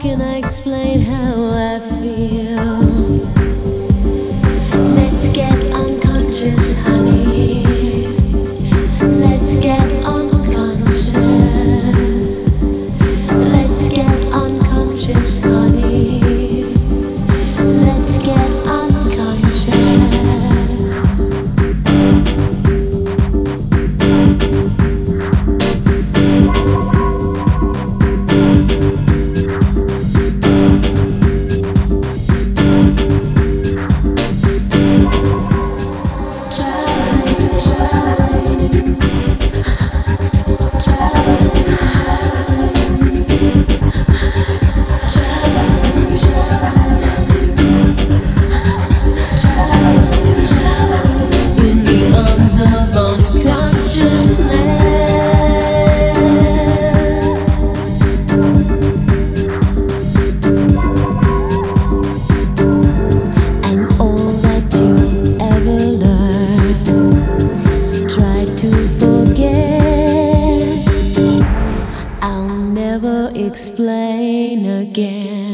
can I explain how I feel? explain again.